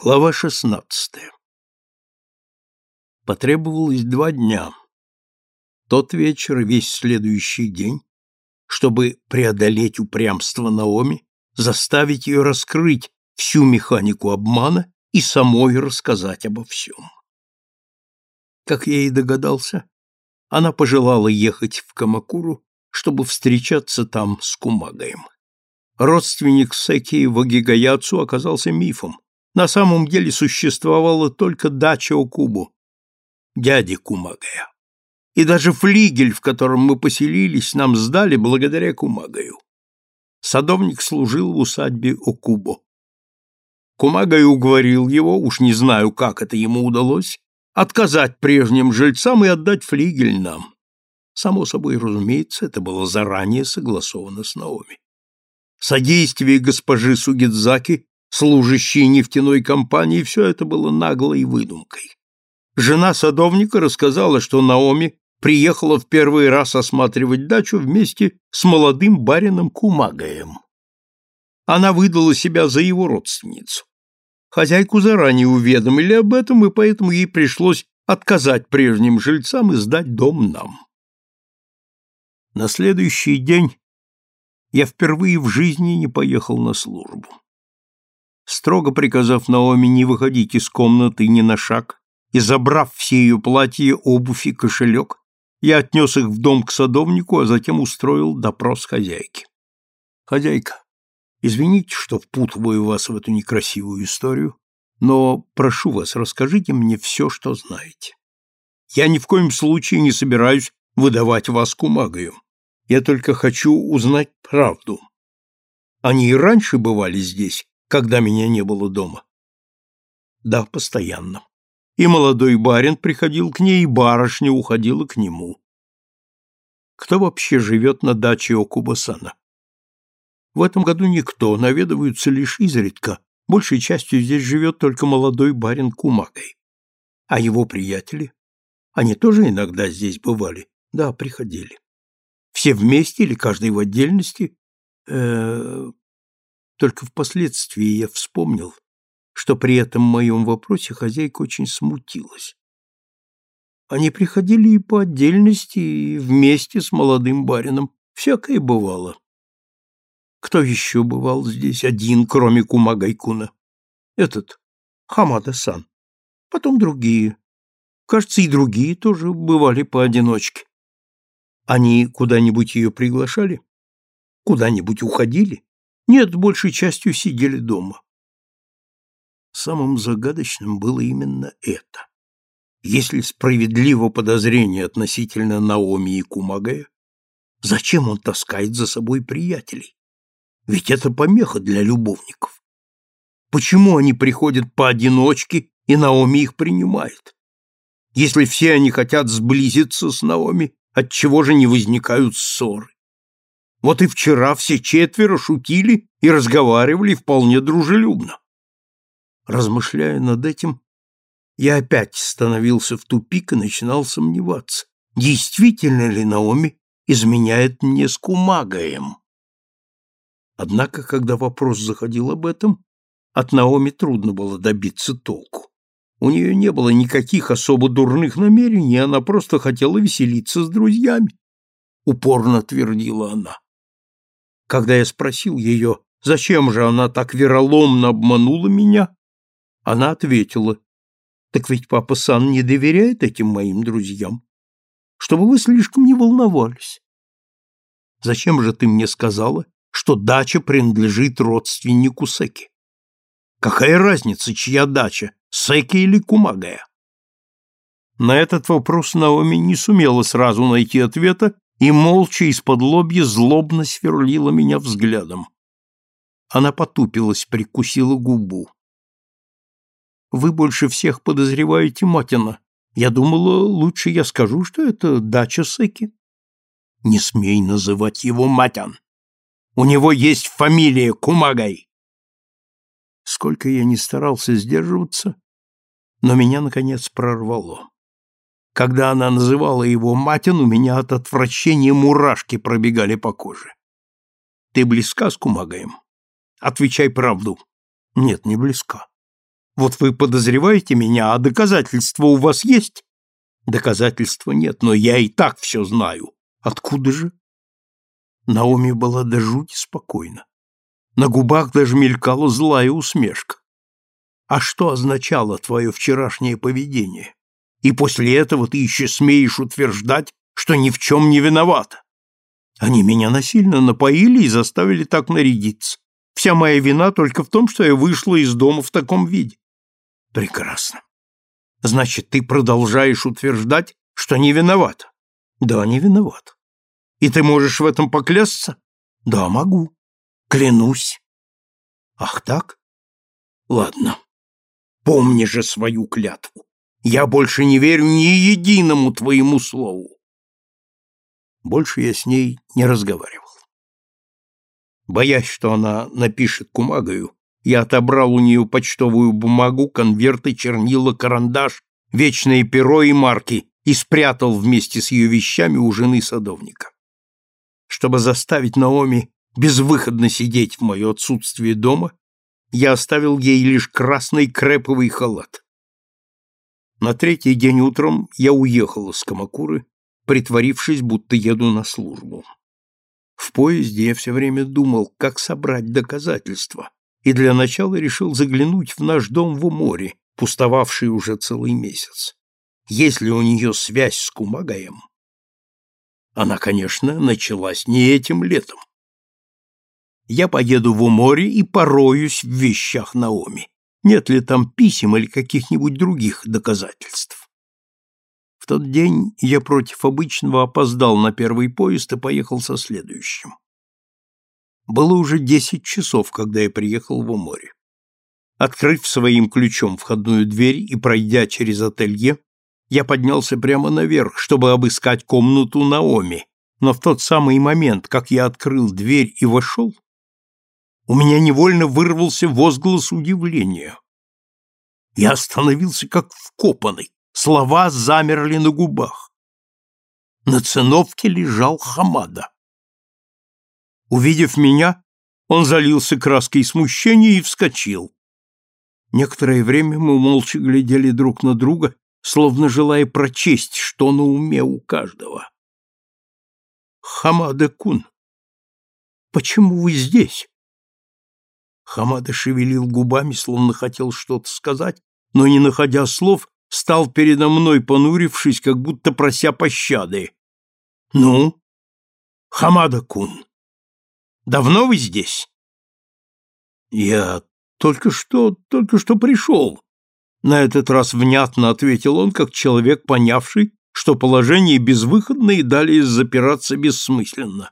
Глава шестнадцатая Потребовалось два дня, тот вечер и весь следующий день, чтобы преодолеть упрямство Наоми, заставить ее раскрыть всю механику обмана и самой рассказать обо всем. Как я и догадался, она пожелала ехать в Камакуру, чтобы встречаться там с Кумагаем. Родственник Секи Вагигаяцу оказался мифом, на самом деле существовала только дача Окубу, дяди Кумагая. И даже флигель, в котором мы поселились, нам сдали благодаря Кумагаю. Садовник служил в усадьбе Окубо. Кумагай уговорил его, уж не знаю, как это ему удалось, отказать прежним жильцам и отдать флигель нам. Само собой, разумеется, это было заранее согласовано с Наоми. Содействие госпожи Сугидзаки служащие нефтяной компании, все это было наглой выдумкой. Жена садовника рассказала, что Наоми приехала в первый раз осматривать дачу вместе с молодым барином Кумагаем. Она выдала себя за его родственницу. Хозяйку заранее уведомили об этом, и поэтому ей пришлось отказать прежним жильцам и сдать дом нам. На следующий день я впервые в жизни не поехал на службу строго приказав Наоми не выходить из комнаты ни на шаг, и забрав все ее платья, обувь и кошелек, я отнес их в дом к садовнику, а затем устроил допрос хозяйки. «Хозяйка, извините, что впутываю вас в эту некрасивую историю, но прошу вас, расскажите мне все, что знаете. Я ни в коем случае не собираюсь выдавать вас кумагою. Я только хочу узнать правду. Они и раньше бывали здесь, когда меня не было дома? Да, постоянно. И молодой барин приходил к ней, и барышня уходила к нему. Кто вообще живет на даче Окубасана? В этом году никто, наведываются лишь изредка. Большей частью здесь живет только молодой барин Кумагай. А его приятели? Они тоже иногда здесь бывали? Да, приходили. Все вместе или каждый в отдельности? -э, только впоследствии я вспомнил, что при этом моем вопросе хозяйка очень смутилась. Они приходили и по отдельности, и вместе с молодым барином. Всякое бывало. Кто еще бывал здесь один, кроме Кумагайкуна? Этот, Хамада-сан. Потом другие. Кажется, и другие тоже бывали поодиночке. Они куда-нибудь ее приглашали? Куда-нибудь уходили? Нет, большей частью сидели дома. Самым загадочным было именно это. Если справедливо подозрение относительно Наоми и Кумагая, зачем он таскает за собой приятелей? Ведь это помеха для любовников. Почему они приходят поодиночке, и Наоми их принимает? Если все они хотят сблизиться с Наоми, отчего же не возникают ссоры? Вот и вчера все четверо шутили и разговаривали вполне дружелюбно. Размышляя над этим, я опять становился в тупик и начинал сомневаться, действительно ли Наоми изменяет мне с Кумагаем. Однако, когда вопрос заходил об этом, от Наоми трудно было добиться толку. У нее не было никаких особо дурных намерений, она просто хотела веселиться с друзьями, упорно твердила она. Когда я спросил ее, зачем же она так вероломно обманула меня, она ответила, «Так ведь папа Сан не доверяет этим моим друзьям, чтобы вы слишком не волновались. Зачем же ты мне сказала, что дача принадлежит родственнику Секи? Какая разница, чья дача, Секи или Кумагая?» На этот вопрос Наоми не сумела сразу найти ответа и молча из-под лобья злобно сверлила меня взглядом. Она потупилась, прикусила губу. «Вы больше всех подозреваете Матина. Я думала, лучше я скажу, что это дача Секи». «Не смей называть его Матян. У него есть фамилия Кумагай». Сколько я не старался сдерживаться, но меня, наконец, прорвало. Когда она называла его Матин, у меня от отвращения мурашки пробегали по коже. Ты близка с Кумагаем? Отвечай правду. Нет, не близка. Вот вы подозреваете меня, а доказательства у вас есть? Доказательства нет, но я и так все знаю. Откуда же? Наоми была до жути спокойна. На губах даже мелькала злая усмешка. А что означало твое вчерашнее поведение? И после этого ты еще смеешь утверждать, что ни в чем не виновата. Они меня насильно напоили и заставили так нарядиться. Вся моя вина только в том, что я вышла из дома в таком виде. Прекрасно. Значит, ты продолжаешь утверждать, что не виновата? Да, не виноват. И ты можешь в этом поклясться? Да, могу. Клянусь. Ах так? Ладно. Помни же свою клятву. Я больше не верю ни единому твоему слову. Больше я с ней не разговаривал. Боясь, что она напишет кумагою, я отобрал у нее почтовую бумагу, конверты, чернила, карандаш, вечное перо и марки и спрятал вместе с ее вещами у жены садовника. Чтобы заставить Наоми безвыходно сидеть в мое отсутствие дома, я оставил ей лишь красный креповый халат. На третий день утром я уехал из Камакуры, притворившись, будто еду на службу. В поезде я все время думал, как собрать доказательства, и для начала решил заглянуть в наш дом в Уморе, пустовавший уже целый месяц. Есть ли у нее связь с Кумагаем? Она, конечно, началась не этим летом. Я поеду в Уморе и пороюсь в вещах Наоми. Нет ли там писем или каких-нибудь других доказательств? В тот день я против обычного опоздал на первый поезд и поехал со следующим. Было уже десять часов, когда я приехал в море. Открыв своим ключом входную дверь и пройдя через ателье, я поднялся прямо наверх, чтобы обыскать комнату Наоми, но в тот самый момент, как я открыл дверь и вошел, у меня невольно вырвался возглас удивления. Я остановился как вкопанный, слова замерли на губах. На циновке лежал Хамада. Увидев меня, он залился краской смущения и вскочил. Некоторое время мы молча глядели друг на друга, словно желая прочесть, что на уме у каждого. Хамада-кун, почему вы здесь? Хамада шевелил губами, словно хотел что-то сказать, но, не находя слов, стал передо мной, понурившись, как будто прося пощады. — Ну? Хамада-кун, Давно вы здесь? Я только что, только что пришел. На этот раз внятно ответил он, как человек, понявший, что положение безвыходно и далее запираться бессмысленно.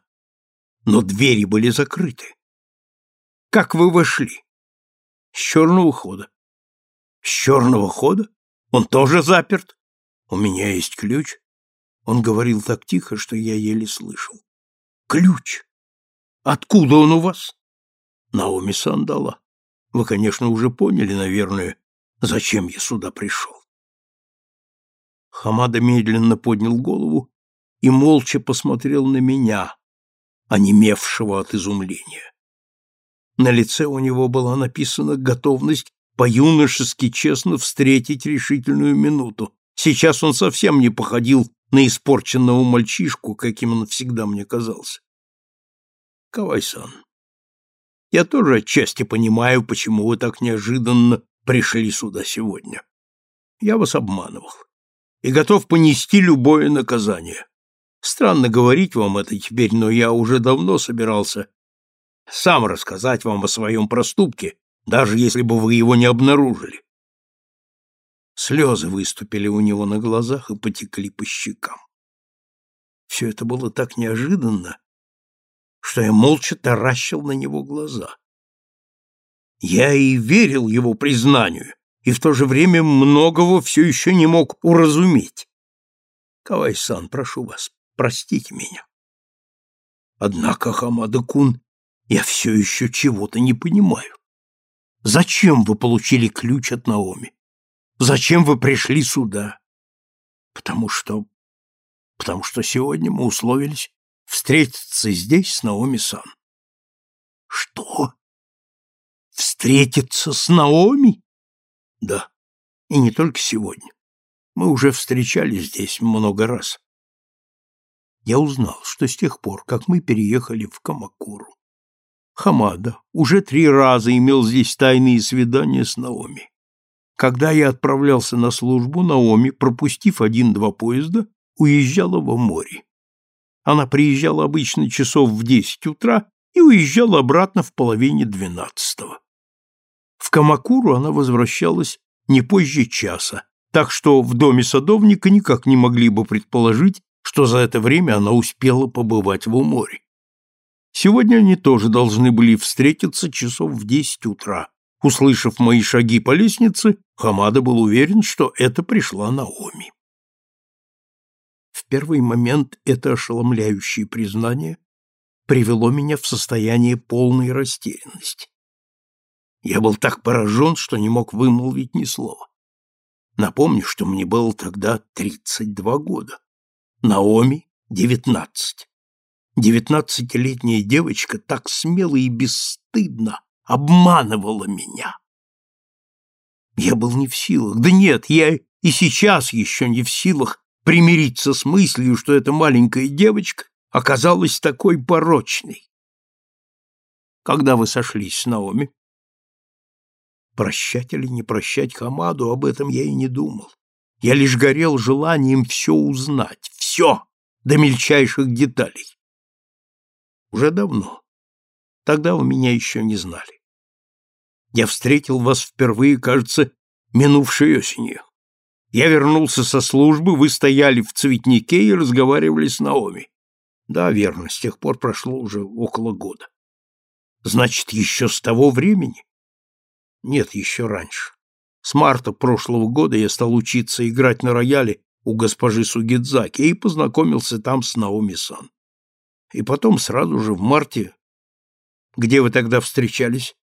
Но двери были закрыты. Как вы вошли? С черного хода. С черного хода? Он тоже заперт? У меня есть ключ. Он говорил так тихо, что я еле слышал. Ключ. Откуда он у вас? Наоми Сандала. Вы, конечно, уже поняли, наверное, зачем я сюда пришел. Хамада медленно поднял голову и молча посмотрел на меня, онемевшего от изумления. На лице у него была написана готовность по-юношески честно встретить решительную минуту. Сейчас он совсем не походил на испорченного мальчишку, каким он всегда мне казался. Кавайсан, я тоже отчасти понимаю, почему вы так неожиданно пришли сюда сегодня. Я вас обманывал и готов понести любое наказание. Странно говорить вам это теперь, но я уже давно собирался сам рассказать вам о своем проступке, даже если бы вы его не обнаружили. Слезы выступили у него на глазах и потекли по щекам. Все это было так неожиданно, что я молча таращил на него глаза. Я и верил его признанию, и в то же время многого все еще не мог уразуметь. Кавай-сан, прошу вас, простите меня. Однако, Хамада-кун, я все еще чего-то не понимаю. Зачем вы получили ключ от Наоми? Зачем вы пришли сюда? Потому что... Потому что сегодня мы условились встретиться здесь с Наоми-сан. Что? Встретиться с Наоми? Да. И не только сегодня. Мы уже встречались здесь много раз. Я узнал, что с тех пор, как мы переехали в Камакуру, Хамада уже три раза имел здесь тайные свидания с Наоми. Когда я отправлялся на службу, Наоми, пропустив один-два поезда, уезжала во море. Она приезжала обычно часов в десять утра и уезжала обратно в половине двенадцатого. В Камакуру она возвращалась не позже часа, так что в доме садовника никак не могли бы предположить, что за это время она успела побывать в море. Сегодня они тоже должны были встретиться часов в десять утра. Услышав мои шаги по лестнице, Хамада был уверен, что это пришла Наоми. В первый момент это ошеломляющее признание привело меня в состояние полной растерянности. Я был так поражен, что не мог вымолвить ни слова. Напомню, что мне было тогда тридцать два года. Наоми — девятнадцать. Девятнадцатилетняя девочка так смело и бесстыдно обманывала меня. Я был не в силах, да нет, я и сейчас еще не в силах примириться с мыслью, что эта маленькая девочка оказалась такой порочной. Когда вы сошлись с Наоми? Прощать или не прощать Хамаду, об этом я и не думал. Я лишь горел желанием все узнать, все, до мельчайших деталей. Уже давно. Тогда вы меня еще не знали. Я встретил вас впервые, кажется, минувшей осенью. Я вернулся со службы, вы стояли в цветнике и разговаривали с Наоми. Да, верно, с тех пор прошло уже около года. Значит, еще с того времени? Нет, еще раньше. С марта прошлого года я стал учиться играть на рояле у госпожи Сугидзаки и познакомился там с Наоми-сан. И потом сразу же в марте... Где вы тогда встречались?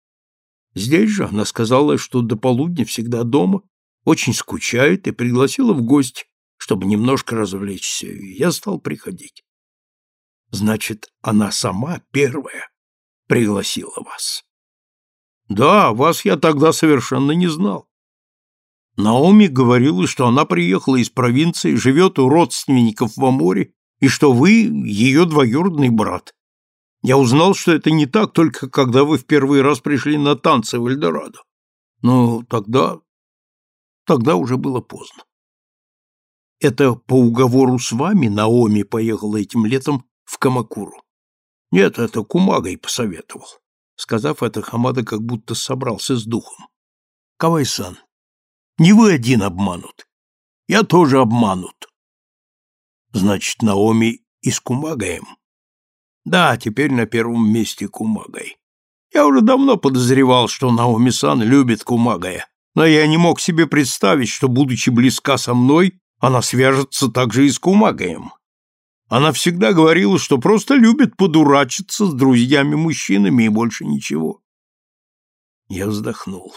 Здесь же она сказала, что до полудня всегда дома, очень скучает и пригласила в гости, чтобы немножко развлечься, и я стал приходить. Значит, она сама первая пригласила вас. Да, вас я тогда совершенно не знал. Наоми говорила, что она приехала из провинции, живет у родственников в Аморе и что вы ее двоюродный брат. Я узнал, что это не так, только когда вы в первый раз пришли на танцы в Эльдорадо. Но тогда... тогда уже было поздно. Это по уговору с вами Наоми поехала этим летом в Камакуру? Нет, это Кумагой посоветовал. Сказав это, Хамада как будто собрался с духом. Кавай-сан, не вы один обманут. Я тоже обманут. Значит, Наоми и с Кумагаем? Да, теперь на первом месте Кумагай. Я уже давно подозревал, что Наоми-сан любит Кумагая, но я не мог себе представить, что, будучи близка со мной, она свяжется также и с Кумагаем. Она всегда говорила, что просто любит подурачиться с друзьями-мужчинами и больше ничего. Я вздохнул.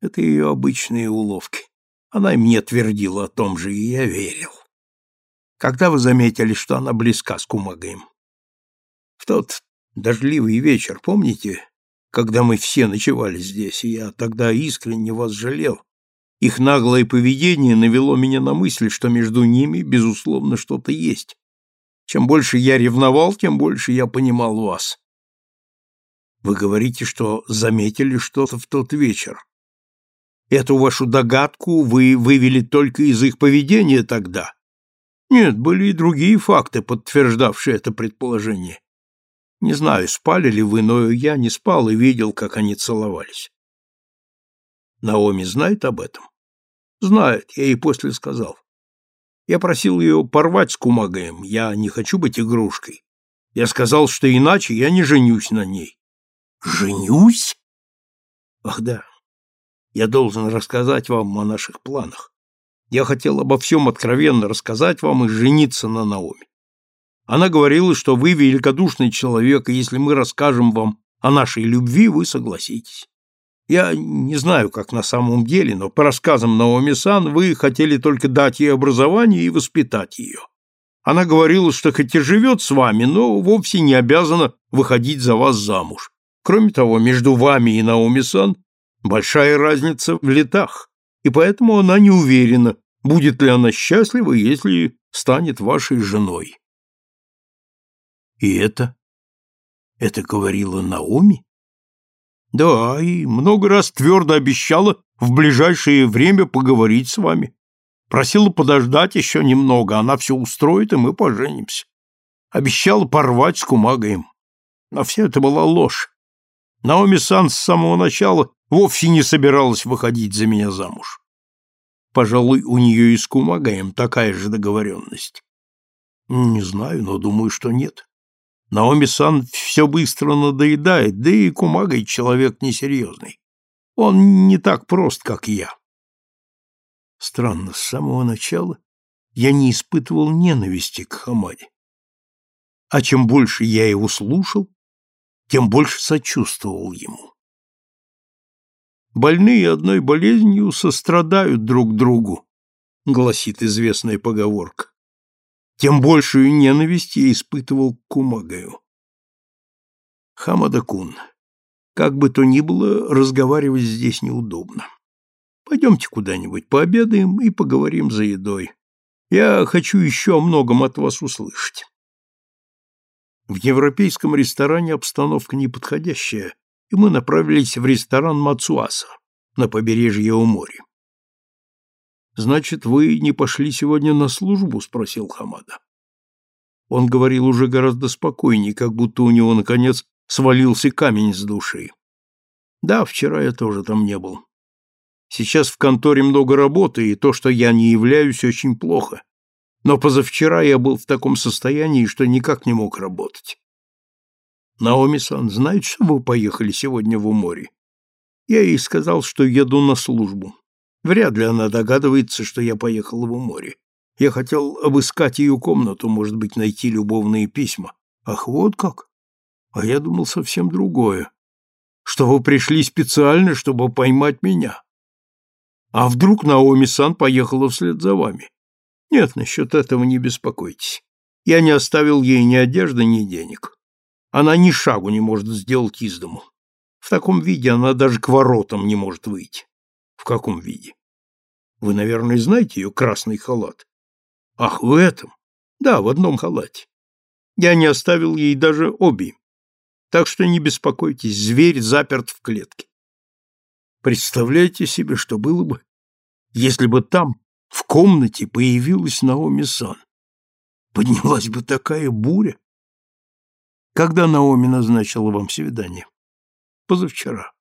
Это ее обычные уловки. Она мне твердила о том же, и я верил. Когда вы заметили, что она близка с Кумагаем? В тот дождливый вечер, помните, когда мы все ночевали здесь, и я тогда искренне вас жалел. Их наглое поведение навело меня на мысль, что между ними, безусловно, что-то есть. Чем больше я ревновал, тем больше я понимал вас. Вы говорите, что заметили что-то в тот вечер. Эту вашу догадку вы вывели только из их поведения тогда. Нет, были и другие факты, подтверждавшие это предположение. Не знаю, спали ли вы, но я не спал и видел, как они целовались. Наоми знает об этом? Знает, я ей после сказал. Я просил ее порвать с Кумагаем, я не хочу быть игрушкой. Я сказал, что иначе я не женюсь на ней. Женюсь? Ах да, я должен рассказать вам о наших планах. Я хотел обо всем откровенно рассказать вам и жениться на Наоми. Она говорила, что вы великодушный человек, и если мы расскажем вам о нашей любви, вы согласитесь. Я не знаю, как на самом деле, но по рассказам Наоми-сан вы хотели только дать ей образование и воспитать ее. Она говорила, что хоть и живет с вами, но вовсе не обязана выходить за вас замуж. Кроме того, между вами и Наоми-сан Большая разница в летах, и поэтому она не уверена, будет ли она счастлива, если станет вашей женой. И это? Это говорила Наоми? Да, и много раз твердо обещала в ближайшее время поговорить с вами. Просила подождать еще немного, она все устроит, и мы поженимся. Обещала порвать с Кумагаем. Но все это была ложь. Наоми Сан с самого начала вовсе не собиралась выходить за меня замуж. Пожалуй, у нее и с Кумагаем такая же договоренность. Не знаю, но думаю, что нет. Наоми-сан все быстро надоедает, да и Кумагай человек несерьезный. Он не так прост, как я. Странно, с самого начала я не испытывал ненависти к Хамаде. А чем больше я его слушал, тем больше сочувствовал ему. Больные одной болезнью сострадают друг другу, гласит известная поговорка. Тем большую ненависть я испытывал к Кумагаю. Хамада-кун, как бы то ни было, разговаривать здесь неудобно. Пойдемте куда-нибудь пообедаем и поговорим за едой. Я хочу еще о многом от вас услышать. В европейском ресторане обстановка неподходящая, и мы направились в ресторан Мацуаса на побережье у моря. Значит, вы не пошли сегодня на службу, спросил Хамада. Он говорил уже гораздо спокойнее, как будто у него наконец свалился камень с души. Да, вчера я тоже там не был. Сейчас в конторе много работы, и то, что я не являюсь, очень плохо. Но позавчера я был в таком состоянии, что никак не мог работать. Наоми-сан знает, что вы поехали сегодня в море? Я ей сказал, что еду на службу. Вряд ли она догадывается, что я поехал в море. Я хотел обыскать ее комнату, может быть, найти любовные письма. Ах, вот как? А я думал совсем другое. Что вы пришли специально, чтобы поймать меня. А вдруг Наоми-сан поехала вслед за вами? Нет, насчет этого не беспокойтесь. Я не оставил ей ни одежды, ни денег. Она ни шагу не может сделать из дому. В таком виде она даже к воротам не может выйти. В каком виде? Вы, наверное, знаете ее красный халат. Ах, в этом? Да, в одном халате. Я не оставил ей даже оби. Так что не беспокойтесь, зверь заперт в клетке. Представляете себе, что было бы, если бы там, в комнате, появилась Наоми Сан? Поднялась бы такая буря. Когда Наоми назначила вам свидание? Позавчера.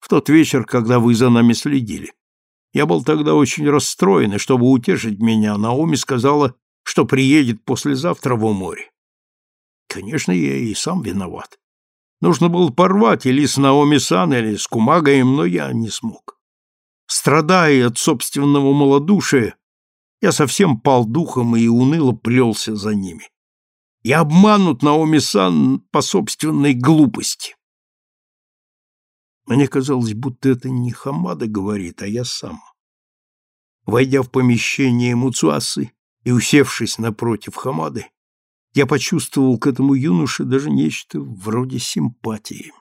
В тот вечер, когда вы за нами следили. Я был тогда очень расстроен, и чтобы утешить меня, Наоми сказала, что приедет послезавтра в море. Конечно, я и сам виноват. Нужно было порвать или с Наоми Сан, или с Кумагаем, но я не смог. Страдая от собственного малодушия, я совсем пал духом и уныло плелся за ними. Я обманут Наоми-сан по собственной глупости. Мне казалось, будто это не Хамада говорит, а я сам. Войдя в помещение Муцуасы и усевшись напротив Хамады, я почувствовал к этому юноше даже нечто вроде симпатии.